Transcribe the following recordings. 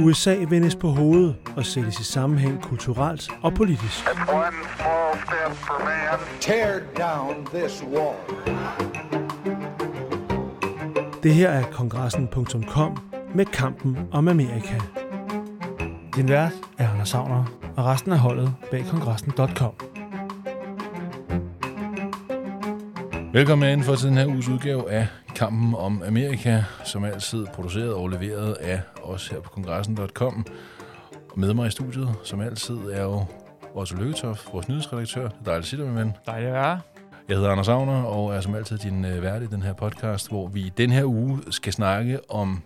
USA vendes på hovedet og sættes i sammenhæng kulturelt og politisk. Tear down this wall. Det her er kongressen.com med kampen om Amerika. Din vært er Anders Savner, og resten af holdet bag kongressen.com. Velkommen ind for til den her uges udgave af Kampen om Amerika, som altid produceret og leveret af os her på kongressen.com. Med mig i studiet, som altid, er jo Otto Lykketoft, vores nyhedsredaktør. Er dejligt at dig, min ven. Dejligt at være. Jeg hedder Anders Agner, og er som altid din uh, vært i den her podcast, hvor vi den her uge skal snakke om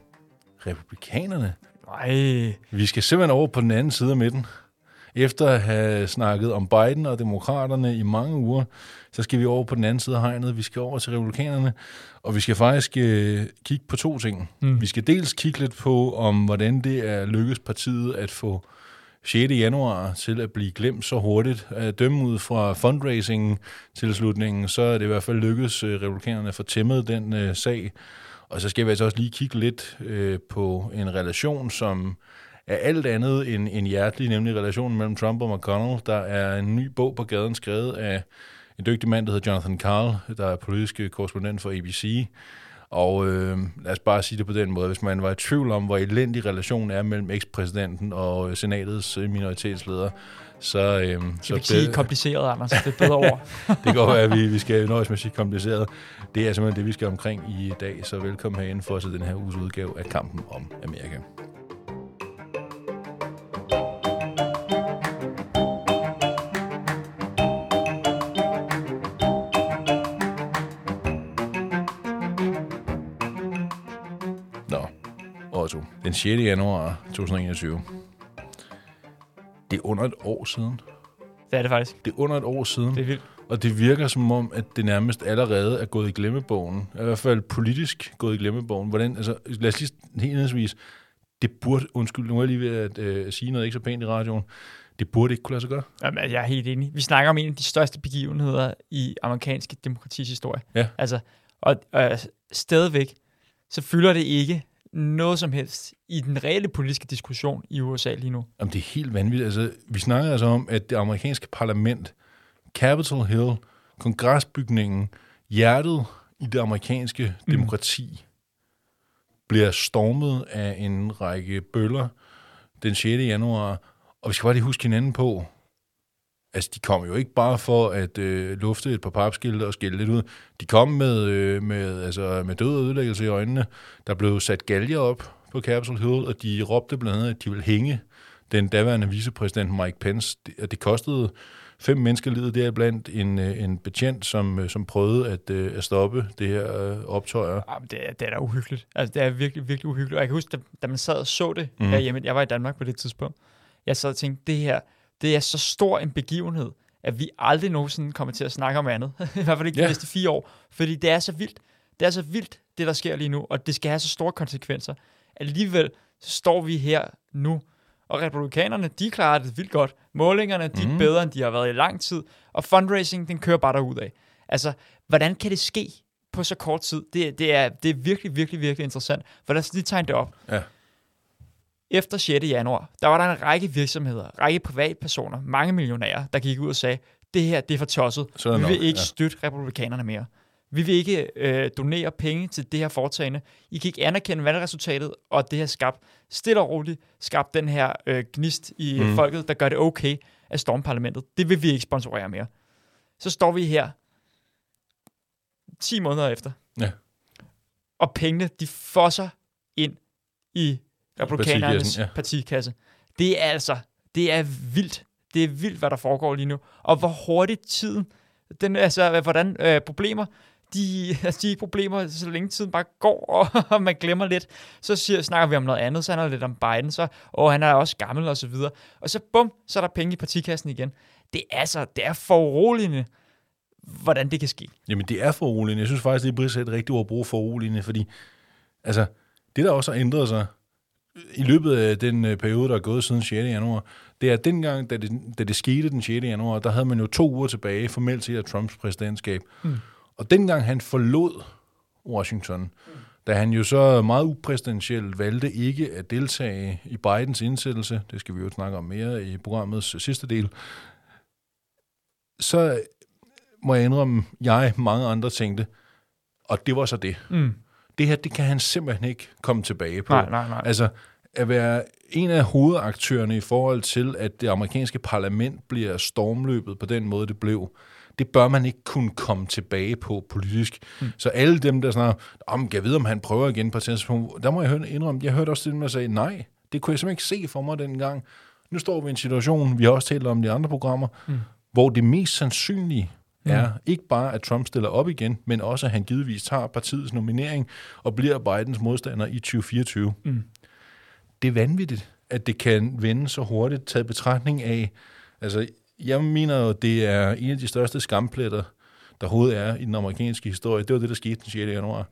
republikanerne. Nej. Vi skal simpelthen over på den anden side af midten. Efter at have snakket om Biden og demokraterne i mange uger, så skal vi over på den anden side af hegnet. Vi skal over til republikanerne, og vi skal faktisk øh, kigge på to ting. Mm. Vi skal dels kigge lidt på, om hvordan det er lykkes partiet at få 6. januar til at blive glemt så hurtigt. At dømme ud fra fundraising til slutningen, så er det i hvert fald lykkedes øh, republikanerne at få tæmmet den øh, sag. Og så skal vi altså også lige kigge lidt øh, på en relation, som er alt andet end, end hjertelig, nemlig relationen mellem Trump og McConnell. Der er en ny bog på gaden skrevet af en dygtig mand, der hedder Jonathan Carl, der er politisk korrespondent for ABC. Og øh, lad os bare sige det på den måde, hvis man var i tvivl om, hvor elendig relationen er mellem ekspræsidenten og senatets minoritetsleder, så... Øh, så vi ikke sige kompliceret, Anders? Det er bedre ord. det være, at vi, vi skal nøjes med at sige kompliceret. Det er simpelthen det, vi skal omkring i dag, så velkommen herinde for til den her uges udgave af Kampen om Amerika. Den 6. januar 2021. Det er under et år siden. Det er det faktisk. Det er under et år siden. Det er vildt. Og det virker som om, at det nærmest allerede er gået i glemmebogen. I hvert fald politisk gået i glemmebogen. Hvordan, altså, lad os lige helt indledningsvis. Det burde, undskyld, nu er jeg lige ved at øh, sige noget ikke så pænt i radioen. Det burde ikke kunne lade sig gøre. Jamen, jeg er helt enig. Vi snakker om en af de største begivenheder i amerikanske demokratis historie. Ja. Altså, og, og stadigvæk, så fylder det ikke noget som helst i den reelle politiske diskussion i USA lige nu. Jamen, det er helt vanvittigt. Altså, vi snakker altså om, at det amerikanske parlament, Capitol Hill, kongresbygningen, hjertet i det amerikanske mm. demokrati, bliver stormet af en række bøller den 6. januar. Og vi skal bare lige huske hinanden på, altså de kom jo ikke bare for at øh, lufte et par papskilte og skille lidt ud. De kom med, øh, med, altså, med død og ødelæggelse i øjnene. Der blev sat galger op på Capitol Hill, og de råbte blandt andet, at de ville hænge den daværende vicepræsident Mike Pence. Det, og det kostede fem mennesker livet deriblandt en, øh, en betjent, som, øh, som prøvede at, øh, at stoppe det her optøjer. Jamen, det, er, det er da uhyggeligt. Altså, det er virkelig, virkelig uhyggeligt. Og jeg kan huske, da, da man sad og så det mm. herhjemme, jeg var i Danmark på det tidspunkt, jeg sad og tænkte, det her, det er så stor en begivenhed, at vi aldrig nogensinde kommer til at snakke om andet. I hvert fald ikke de næste fire år. Fordi det er så vildt. Det er så vildt, det der sker lige nu, og det skal have så store konsekvenser. Alligevel så står vi her nu, og republikanerne, de klarer det vildt godt. Målingerne, de er Mhm. bedre, end de har været i lang tid. Og fundraising, den kører bare af. Altså, hvordan kan det ske på så kort tid? Det, det, er, det er virkelig, virkelig, virkelig interessant. For lad os lige tegne det op. Ja. Efter 6. januar, der var der en række virksomheder, række privatpersoner, mange millionærer, der gik ud og sagde, det her, det er for tosset. Vi vil nok, ikke ja. støtte republikanerne mere. Vi vil ikke øh, donere penge til det her foretagende. I kan ikke anerkende valgresultatet, og det har skabt stille og roligt, skabt den her øh, gnist i mm. folket, der gør det okay at storme parlamentet. Det vil vi ikke sponsorere mere. Så står vi her 10 måneder efter. Ja. Og pengene, de fosser ind i republikanernes ja. partikasse. Det er altså, det er vildt. Det er vildt, hvad der foregår lige nu. Og hvor hurtigt tiden, den, altså, hvordan øh, problemer, de, altså, de er problemer, så længe tiden bare går, og, og man glemmer lidt. Så siger, snakker vi om noget andet, så handler det lidt om Biden, så, og han er også gammel og så videre. Og så bum, så er der penge i partikassen igen. Det er altså, det er foruroligende, hvordan det kan ske. Jamen, det er foruroligende. Jeg synes faktisk, det er et rigtigt ord at bruge foruroligende, fordi altså, det, der også har ændret sig i løbet af den øh, periode, der er gået siden 6. januar, det er, at dengang, da det, da det skete den 6. januar, der havde man jo to uger tilbage formelt set af Trumps præsidentskab. Mm. Og dengang han forlod Washington, mm. da han jo så meget upræsidentielt valgte ikke at deltage i Bidens indsættelse, det skal vi jo snakke om mere i programmets sidste del, så må jeg indrømme, jeg mange andre tænkte, og det var så det. Mm. Det her, det kan han simpelthen ikke komme tilbage på. Nej, nej, nej. Altså, at være en af hovedaktørerne i forhold til, at det amerikanske parlament bliver stormløbet på den måde, det blev, det bør man ikke kunne komme tilbage på politisk. Mm. Så alle dem, der snakker, om jeg ved, om han prøver igen på et tidspunkt, der må jeg indrømme, jeg hørte også det, der sagde, nej, det kunne jeg simpelthen ikke se for mig dengang. Nu står vi i en situation, vi har også talt om de andre programmer, mm. hvor det mest sandsynlige er ikke bare, at Trump stiller op igen, men også, at han givetvis tager partiets nominering og bliver Bidens modstander i 2024. Mm. Det er vanvittigt, at det kan vende så hurtigt, taget betragtning af, altså, jeg mener jo, det er en af de største skampletter, der overhovedet er i den amerikanske historie. Det var det, der skete den 6. januar.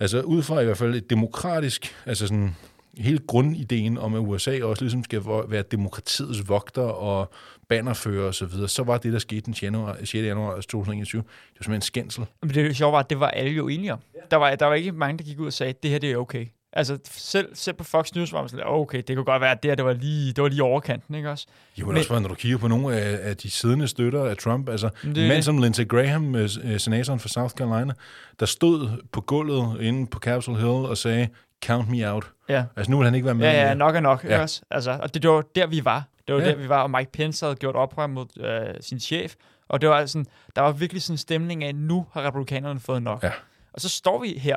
Altså ud fra i hvert fald et demokratisk, altså sådan hele grundideen om, at USA også ligesom skal være demokratiets vogter og bannerfører og så videre, så var det, der skete den 6. januar, 6. januar 2021, det var simpelthen en skændsel. Men det sjove var, at det var alle jo enige om. Der var, der var ikke mange, der gik ud og sagde, at det her det er okay. Altså selv, selv på Fox News var man sådan, okay, det kunne godt være, at det her det var lige, det var lige overkanten, ikke også? Jo, men, men også bare, når du kigger på nogle af, af de siddende støtter af Trump, altså Det- mand som Lindsey Graham, øh, senatoren for South Carolina, der stod på gulvet inde på Capitol Hill og sagde, count me out. Ja. Altså nu vil han ikke være med. Ja, ja, nok er nok, ja. Også? Altså, og det, det var der, vi var. Det var Ja. der, vi var, og Mike Pence havde gjort oprør mod øh, sin chef, og det var sådan, der var virkelig sådan en stemning af, nu har republikanerne fået nok. Ja. Og så står vi her.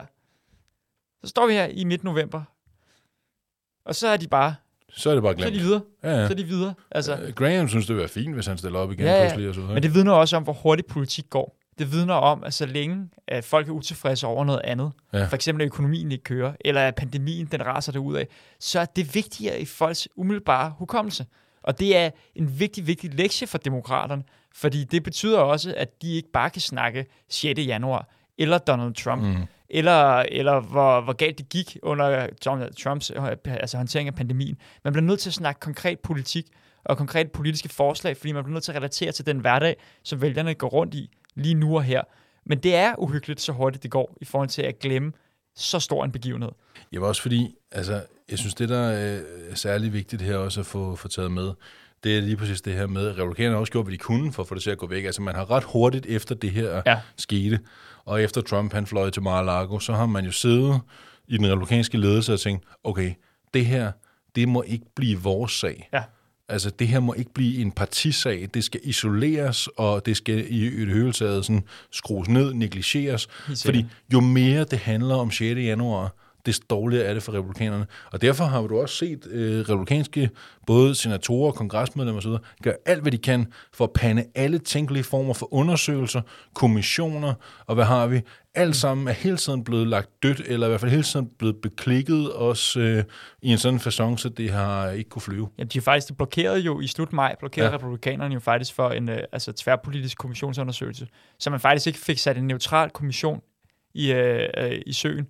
Så står vi her i midt november. Og så er de bare, Så er det bare så er glemt. de videre. Ja, ja. Så er de videre. Altså, Øh, Graham synes, det ville være fint, hvis han stiller op igen Ja, ja. pludselig. Og så. Men det vidner også om, hvor hurtigt politik går. Det vidner om, at så længe at folk er utilfredse over noget andet, Ja. for eksempel at økonomien ikke kører, eller at pandemien den raser det ud af, så er det vigtigere i folks umiddelbare hukommelse. Og det er en vigtig, vigtig lektie for demokraterne, fordi det betyder også, at de ikke bare kan snakke 6. januar, eller Donald Trump, mm. eller, eller hvor, hvor galt det gik under Donald Trumps øh, altså håndtering af pandemien. Man bliver nødt til at snakke konkret politik og konkrete politiske forslag, fordi man bliver nødt til at relatere til den hverdag, som vælgerne går rundt i lige nu og her. Men det er uhyggeligt, så hurtigt det går, i forhold til at glemme så stor en begivenhed. Jeg var også fordi, altså, jeg synes, det der er særlig vigtigt her også at få, få taget med, det er lige præcis det her med, at republikanerne også gjort, hvad de kunne for at få det til at gå væk. Altså, man har ret hurtigt efter det her Ja. skete, og efter Trump han fløj til Mar-a-Lago, så har man jo siddet i den republikanske ledelse og tænkt, okay, det her, det må ikke blive vores sag. Ja. Altså, det her må ikke blive en partisag. Det skal isoleres, og det skal i et høveltaget sådan skrues ned, negligeres. Fordi jo mere det handler om 6. januar, des dårligere er det for republikanerne. Og derfor har du også set øh, republikanske, både senatorer, kongresmedlemmer osv., gøre alt, hvad de kan for at pande alle tænkelige former for undersøgelser, kommissioner, og hvad har vi? Alt sammen er hele tiden blevet lagt dødt, eller i hvert fald hele tiden blevet beklikket, også øh, i en sådan fasong, så det har ikke kunne flyve. Ja, de faktisk de blokerede jo i slut maj, blokerede. Ja. republikanerne jo faktisk for en øh, altså tværpolitisk kommissionsundersøgelse, så man faktisk ikke fik sat en neutral kommission i, øh, øh, i søen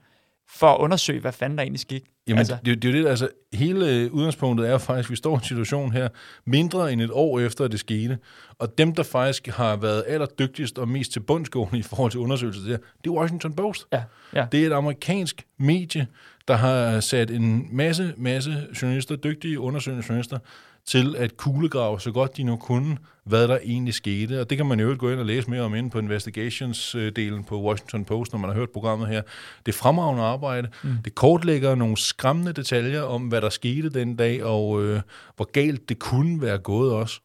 for at undersøge, hvad fanden der egentlig skete. Jamen, altså, det, det er jo det, altså, hele øh, udgangspunktet er faktisk, at vi står i en situation her, mindre end et år efter, at det skete, og dem, der faktisk har været allerdygtigst og mest til bundsgående i forhold til undersøgelser, det, her, det er Washington Post. ja, ja. Det er et amerikansk medie, der har sat en masse, masse journalister, dygtige undersøgende journalister, til at kuglegrave så godt de nu kunne, hvad der egentlig skete. Og det kan man jo gå ind og læse mere om inde på investigations-delen på Washington Post, når man har hørt programmet her. Det er fremragende arbejde. Mm. Det kortlægger nogle skræmmende detaljer om, hvad der skete den dag, og øh, hvor galt det kunne være gået også.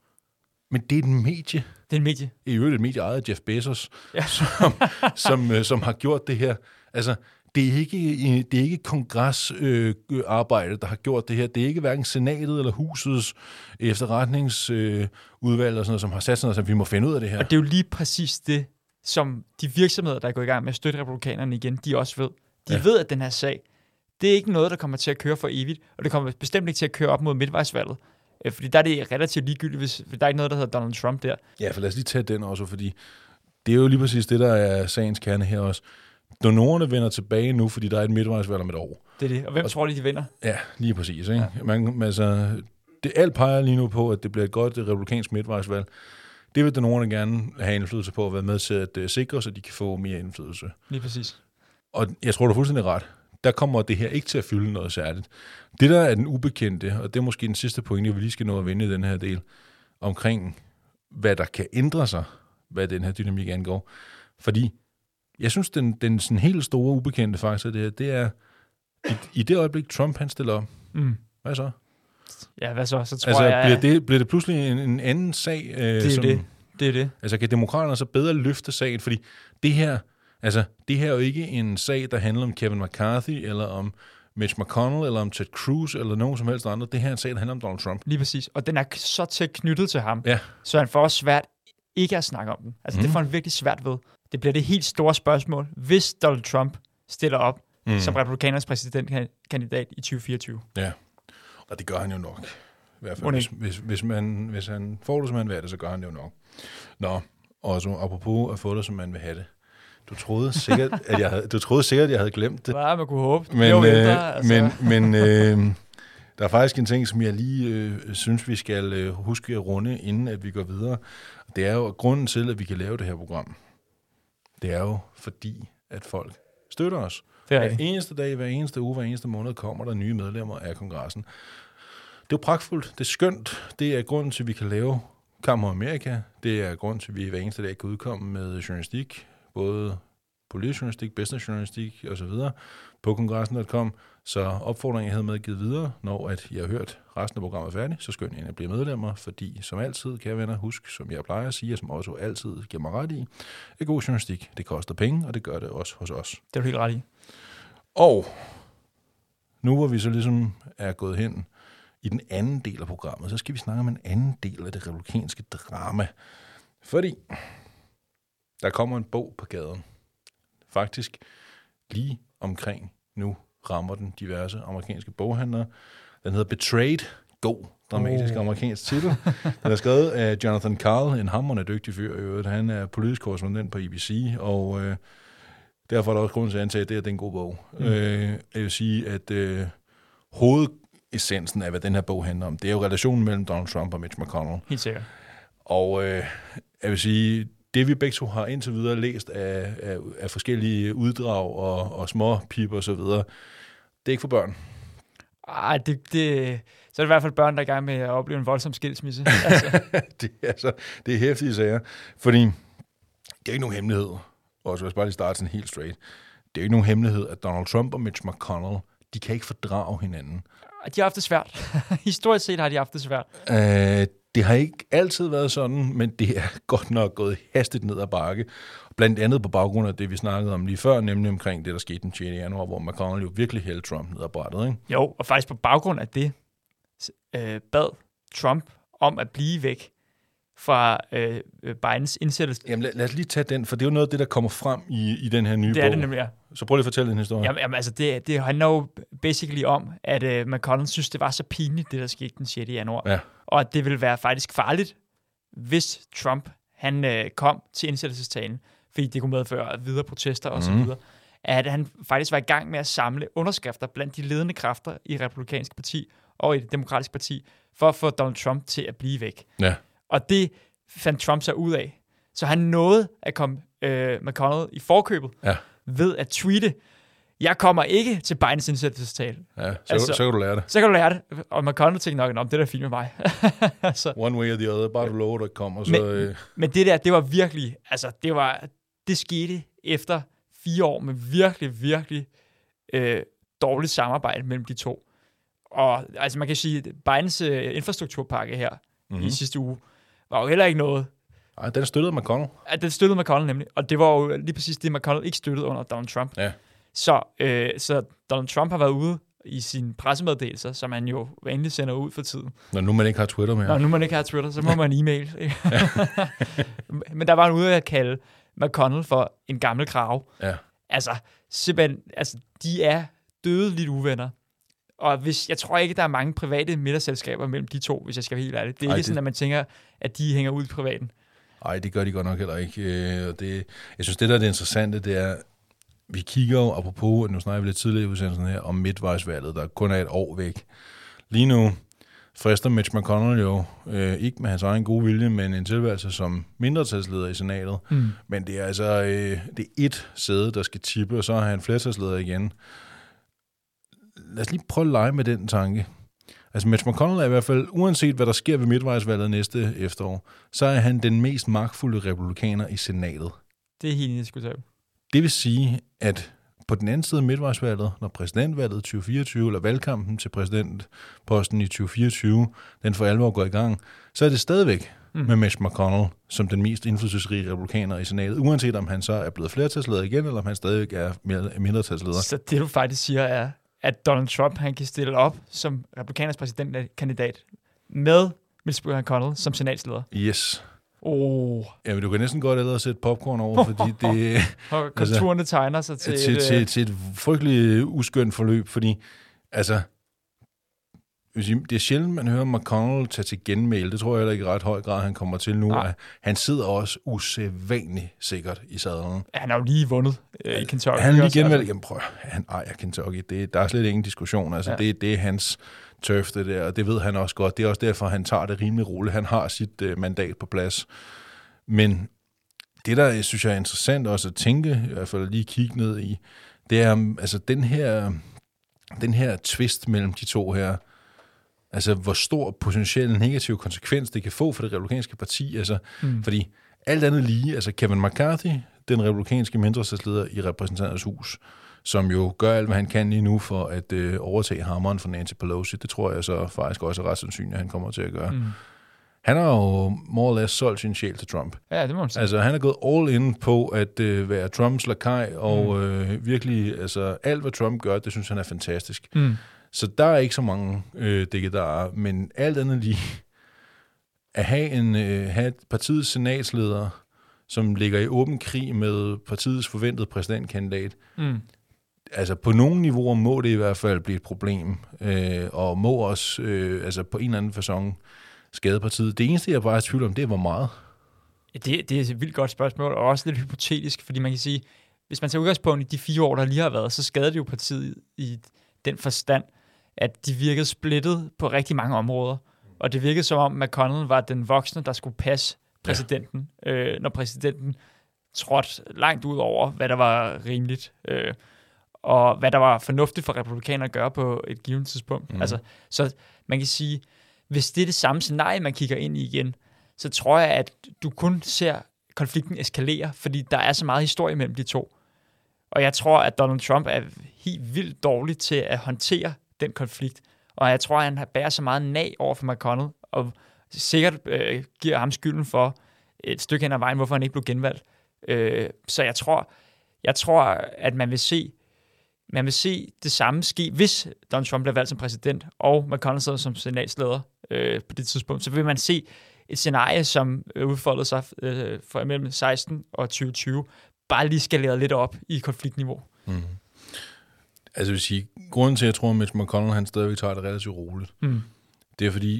Men det er et medie, Det er en medie. i øvrigt et medie ejet af Jeff Bezos, ja. som, som, øh, som har gjort det her. Altså, det er ikke, det er ikke kongresarbejde, der har gjort det her. Det er ikke hverken senatet eller husets efterretningsudvalg, øh, og sådan noget, som har sat sig ned og sagt, vi må finde ud af det her. Og det er jo lige præcis det, som de virksomheder, der er gået i gang med at støtte republikanerne igen, de også ved. De Ja. ved, at den her sag, det er ikke noget, der kommer til at køre for evigt, og det kommer bestemt ikke til at køre op mod midtvejsvalget. Øh, Fordi der er det relativt ligegyldigt, hvis der er ikke noget, der hedder Donald Trump der. Ja, for lad os lige tage den også, fordi det er jo lige præcis det, der er sagens kerne her også. Donorerne vender tilbage nu, fordi der er et midtvejsvalg om et år. Det er det. Og hvem tror de, de vinder? Ja, lige præcis. Ikke? Ja. Man, altså, det, alt peger lige nu på, at det bliver et godt republikansk midtvejsvalg. Det vil donorerne gerne have indflydelse på at være med til at uh, sikre, så de kan få mere indflydelse. Lige præcis. Og jeg tror, du er fuldstændig ret. Der kommer det her ikke til at fylde noget særligt. Det, der er den ubekendte, og det er måske den sidste pointe, vi lige skal nå at vende i den her del, omkring hvad der kan ændre sig, hvad den her dynamik angår. Fordi jeg synes, den, den sådan helt store ubekendte faktor, det, her, det er, i, i det øjeblik, Trump han stiller op, Mm. hvad så? Ja, hvad så? Så tror Altså, jeg, bliver, det, bliver det pludselig en, en anden sag? Øh, det er som, det. Det er det. Altså, kan demokraterne så bedre løfte sagen? Fordi det her, altså, det her er jo ikke en sag, der handler om Kevin McCarthy, eller om Mitch McConnell, eller om Ted Cruz, eller nogen som helst andre. Det her er en sag, der handler om Donald Trump. Lige præcis. Og den er så tæt knyttet til ham, Ja. så han får også svært ikke at snakke om den. Altså, mm. det Mhm. får han virkelig svært ved. Det bliver det helt store spørgsmål, hvis Donald Trump stiller op Mm. som republikanernes præsidentkandidat i 2024. Ja, og det gør han jo nok. I hvert fald, hvis, hvis, hvis, man, hvis han får det, som han vil have det, så gør han det jo nok. Nå, og så apropos at få det, som man vil have det. Du troede sikkert, at jeg havde, du troede sikkert, at jeg havde glemt det. Hvad man kunne håbe. Men, jo øh, altså. men, men øh, der er faktisk en ting, som jeg lige øh, synes, vi skal øh, huske at runde, inden at vi går videre. Det er jo grunden til, at vi kan lave det her program. Det er jo fordi, at folk støtter os. det er Hver eneste dag, hver eneste uge, hver eneste måned kommer der nye medlemmer af kongressen. Det er jo pragtfuldt, det er skønt. Det er grunden til, at vi kan lave Kamp om Amerika. Det er grunden til, at vi hver eneste dag kan udkomme med journalistik, både politisk journalistik, business journalistik osv. på kongressen.com. Så opfordringen, jeg havde med givet videre, når at jeg har hørt resten af programmet færdigt, så skynd ind at blive medlemmer, fordi som altid, kære venner, husk, som jeg plejer at sige, og som også altid giver mig ret i, at god journalistik, det koster penge, og det gør det også hos os. Det er du helt ret i. Og nu hvor vi så ligesom er gået hen i den anden del af programmet, så skal vi snakke om en anden del af det republikanske drama. Fordi der kommer en bog på gaden. Faktisk lige omkring nu rammer den diverse amerikanske boghandlere. Den hedder Betrayed. God dramatisk Oh. amerikansk titel. Den er skrevet af Jonathan Carl, en hammerende dygtig fyr i øvrigt. Han er politisk korrespondent på ABC, og øh, derfor er der også grund til at antage, at det, her, det er en god bog. Mm. Øh, jeg vil sige, at øh, hovedessensen af, hvad den her bog handler om, det er jo relationen mellem Donald Trump og Mitch McConnell. Helt sikkert. Og øh, jeg vil sige, det vi begge to har indtil videre læst af, af, af forskellige uddrag og, og små pip og så videre, det er ikke for børn. Ej, det, det, så er det i hvert fald børn, der er i gang med at opleve en voldsom skilsmisse. altså, det, er altså, det er hæftige sager. Fordi det er ikke nogen hemmelighed, og så vil jeg bare lige starte sådan helt straight. Det er ikke nogen hemmelighed, at Donald Trump og Mitch McConnell, de kan ikke fordrage hinanden. de har haft det svært. Historisk set har de haft det svært. Øh, det har ikke altid været sådan, men det er godt nok gået hastigt ned ad bakke. Blandt andet på baggrund af det, vi snakkede om lige før, nemlig omkring det, der skete den 6. januar, hvor McConnell jo virkelig hældte Trump ned ad brættet. Ikke? Jo, og faktisk på baggrund af det, øh, bad Trump om at blive væk fra øh, Bidens indsættelse. Jamen lad, lad os lige tage den, for det er jo noget af det, der kommer frem i, i den her nye Det bog. er det nemlig, ja. Så prøv lige at fortælle den historie. Jamen, jamen altså, det, det handler jo basically om, at øh, McConnell synes, det var så pinligt, det der skete den 6. januar. Ja. Og at det ville være faktisk farligt, hvis Trump han øh, kom til indsættelsestalen, fordi det kunne medføre videre protester osv., mm. at han faktisk var i gang med at samle underskrifter blandt de ledende kræfter i Republikanske Parti og i det demokratiske parti, for at få Donald Trump til at blive væk. Ja. Og det fandt Trump sig ud af. Så han nåede at komme øh, McConnell i forkøbet Ja. ved at tweete, jeg kommer ikke til Bidens indsættelsestale. Ja, så, Altså- så kan du lære det. Så kan du lære det. Og McConnell tænkte nok, om det der er fint med mig. altså, One way or the other. Bare du lover, der kommer, så... Men- øh, men det der, det var virkelig, altså det var, det skete efter fire år med virkelig, virkelig øh, dårligt samarbejde mellem de to. Og altså man kan sige, at Bidens øh, infrastrukturpakke her mm-hmm. i sidste uge, var jo heller ikke noget, Ej, den støttede McConnell. at den støttede McConnell nemlig, og det var jo lige præcis det, McConnell ikke støttede under Donald Trump. Ja. Så, øh, så Donald Trump har været ude i sine pressemeddelelser, som han jo vanligt sender ud for tiden. Når nu man ikke har Twitter mere. Når nu man ikke har Twitter, så må man e-mail. Men der var han ude at kalde McConnell for en gammel krav. Ja. Altså, simpelthen, altså, de er dødeligt uvenner. Og hvis, jeg tror ikke, der er mange private middagsselskaber mellem de to, hvis jeg skal være helt ærlig. Det er Ej, ikke det- sådan, at man tænker, at de hænger ud i privaten. Nej, det gør de godt nok heller ikke. Øh, og det, jeg synes, det der er det interessante, det er, vi kigger jo, apropos, nu snakker vi lidt tidligere i udsendelsen her, om midtvejsvalget, der kun er et år væk. Lige nu frister Mitch McConnell jo, øh, ikke med hans egen gode vilje, men en tilværelse som mindretalsleder i senatet. Mm. Men det er altså øh, det er et sæde, der skal tippe, og så er han flertalsleder igen. Lad os lige prøve at lege med den tanke. Altså Mitch McConnell er i hvert fald, uanset hvad der sker ved midtvejsvalget næste efterår, så er han den mest magtfulde republikaner i senatet. Det er helt indiskutabelt. Det vil sige, at på den anden side af midtvejsvalget, når præsidentvalget 2024, eller valgkampen til præsidentposten i 2024, den for alvor går i gang, så er det stadigvæk mm. med Mitch McConnell som den mest indflydelsesrige republikaner i senatet, uanset om han så er blevet flertalsleder igen, eller om han stadigvæk er mindretalsleder. Så det, du faktisk siger, er, at Donald Trump han kan stille op som republikaners præsidentkandidat med Mitch McConnell som senatsleder. Yes. Oh, Jamen, du kan næsten godt allerede sætte popcorn over, fordi det og konturerne tegner sig til, til, et, til, øh, til et frygteligt uskønt forløb, fordi altså, det er sjældent, man hører McConnell tage til genmæle. Det tror jeg heller ikke i ret høj grad, han kommer til nu. Nej. Han sidder også usædvanligt sikkert i sadlen. han har jo lige vundet øh, i Kentucky. Han er lige genvalgt. altså. Jamen prøv, han ejer Kentucky. Det, der er slet ingen diskussion. Altså, Ja. det, det er hans turf, det der, og det ved han også godt. Det er også derfor, han tager det rimelig roligt. Han har sit øh, mandat på plads. Men det, der synes jeg er interessant også at tænke, i hvert fald lige kigge ned i, det er, altså den her, den her twist mellem de to her, altså hvor stor potentiel negativ konsekvens det kan få for det republikanske parti, altså, mm. fordi alt andet lige, altså Kevin McCarthy, den republikanske mindretalsleder i repræsentanternes hus, som jo gør alt, hvad han kan lige nu for at øh, overtage hammeren for Nancy Pelosi. Det tror jeg så faktisk også er ret sandsynligt, at han kommer til at gøre. Mm. Han har jo more or less solgt sin sjæl til Trump. Ja, det må man sige. Altså, han er gået all in på at øh, være Trumps lakaj, og øh, virkelig, altså, alt hvad Trump gør, det synes han er fantastisk. Mm. Så der er ikke så mange øh, dikkedarer, men alt andet lige, at have, en, øh, have partiets senatsleder, som ligger i åben krig med partiets forventede præsidentkandidat, Mm. altså på nogle niveauer må det i hvert fald blive et problem, øh, og må også øh, altså på en eller anden façon skade partiet. Det eneste, jeg bare er i tvivl om, det er, hvor meget. Ja, Det, det er et vildt godt spørgsmål, og også lidt hypotetisk, fordi man kan sige, hvis man tager udgangspunkt i de fire år, der lige har været, så skadede det jo partiet i den forstand, at de virkede splittet på rigtig mange områder. Og det virkede som om McConnell var den voksne, der skulle passe præsidenten, ja. øh, når præsidenten trådte langt ud over, hvad der var rimeligt, øh, og hvad der var fornuftigt for republikanere at gøre på et givet tidspunkt. Mm. Altså, så man kan sige, hvis det er det samme scenarie, man kigger ind i igen, så tror jeg, at du kun ser konflikten eskalere, fordi der er så meget historie mellem de to. Og jeg tror, at Donald Trump er helt vildt dårlig til at håndtere den konflikt. Og jeg tror, at han bærer så meget nag over for McConnell, og sikkert øh, giver ham skylden for et stykke hen ad vejen, hvorfor han ikke blev genvalgt. Øh, så jeg tror, jeg tror, at man vil se man vil se det samme ske, hvis Donald Trump bliver valgt som præsident, og McConnell sidder som senatsleder øh, på det tidspunkt, så vil man se et scenarie, som udfoldede sig øh, for mellem 16 og 2020, bare lige skaleret lidt op i konfliktniveau. Mm-hmm. Altså jeg vil sige, grunden til, at jeg tror, at Mitch McConnell han stadigvæk tager det relativt roligt, Mm. det er fordi,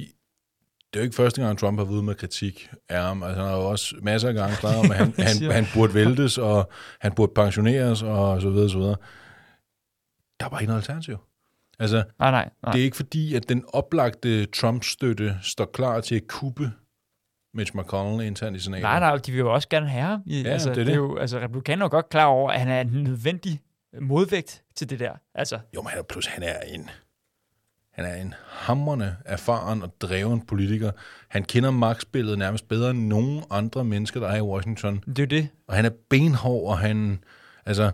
det er jo ikke første gang, Trump har været med kritik af ham. Altså, han har jo også masser af gange snakket om, at han, han, han burde væltes, og han burde pensioneres, og så videre, så videre. Der er bare ikke noget alternativ. Altså, Nej, nej, nej. det er ikke fordi, at den oplagte Trump-støtte står klar til at kuppe Mitch McConnell internt i senatet. Nej, nej, de vil jo også gerne have ham. I, Ja, altså, det er det. Er det. jo, altså, republikanerne er jo godt klar over, at han er en nødvendig modvægt til det der. Altså, Jo, men han er, plus han er en, han er en hammerne erfaren og dreven politiker. Han kender magtspillet nærmest bedre end nogen andre mennesker, der er i Washington. det er det. Og han er benhård, og han, altså,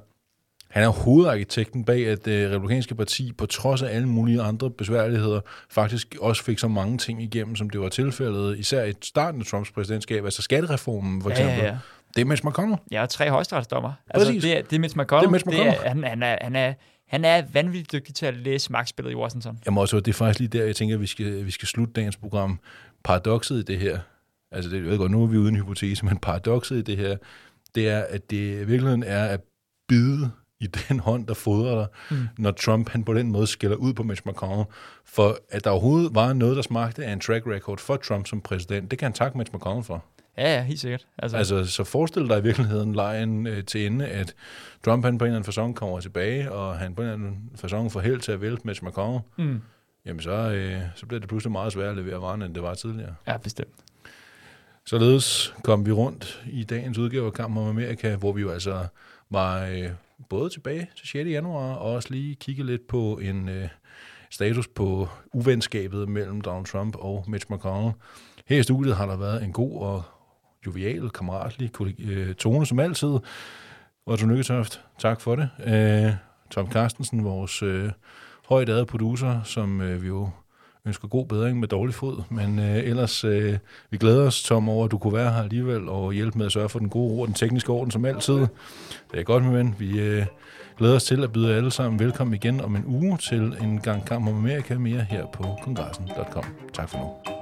han er hovedarkitekten bag, at det republikanske parti, på trods af alle mulige andre besværligheder, faktisk også fik så mange ting igennem, som det var tilfældet, især i starten af Trumps præsidentskab, altså skattereformen for Ja, eksempel. ja, ja. Det er Mitch McConnell. Jeg har tre højesteretsdommer. Altså, Præcis. det, er, det er Mitch McConnell. Det er Mitch McConnell. Det er, han, han, er, han, er, han er vanvittigt dygtig til at læse magtspillet i Washington. Jeg må også, det er faktisk lige der, jeg tænker, at vi skal, vi skal slutte dagens program. Paradokset i det her, altså det, jeg ved godt, nu er vi uden hypotese, men paradokset i det her, det er, at det i virkeligheden er at bide i den hånd, der fodrer dig, mm. når Trump han på den måde skiller ud på Mitch McConnell. For at der overhovedet var noget, der smagte af en track record for Trump som præsident, det kan han takke Mitch McConnell for. Ja, ja, helt sikkert. Altså, Altså, så forestil dig i virkeligheden lejen øh, til ende, at Trump han på en eller anden façon kommer tilbage, og han på en eller anden façon får held til at vælte Mitch McConnell. mm, Jamen, så, øh, så bliver det pludselig meget sværere at levere varen, end det var tidligere. ja, bestemt. Således kom vi rundt i dagens udgave af Kampen om Amerika, hvor vi jo altså var øh, både tilbage til 6. januar, og også lige kigge lidt på en øh, status på uvenskabet mellem Donald Trump og Mitch McConnell. Her i studiet har der været en god og jovial, kammeratlig øh, tone som altid. Otto Nykketoft, tak for det. Øh, Tom Carstensen, vores øh, højt ad producer, som øh, vi jo ønsker god bedring med dårlig fod, men øh, ellers, øh, vi glæder os, Tom, over, at du kunne være her alligevel og hjælpe med at sørge for den gode ord, den tekniske orden som altid. Det er godt, min ven. Vi øh, glæder os til at byde alle sammen velkommen igen om en uge til en gang kamp om Amerika mere her på kongressen.com. Tak for nu.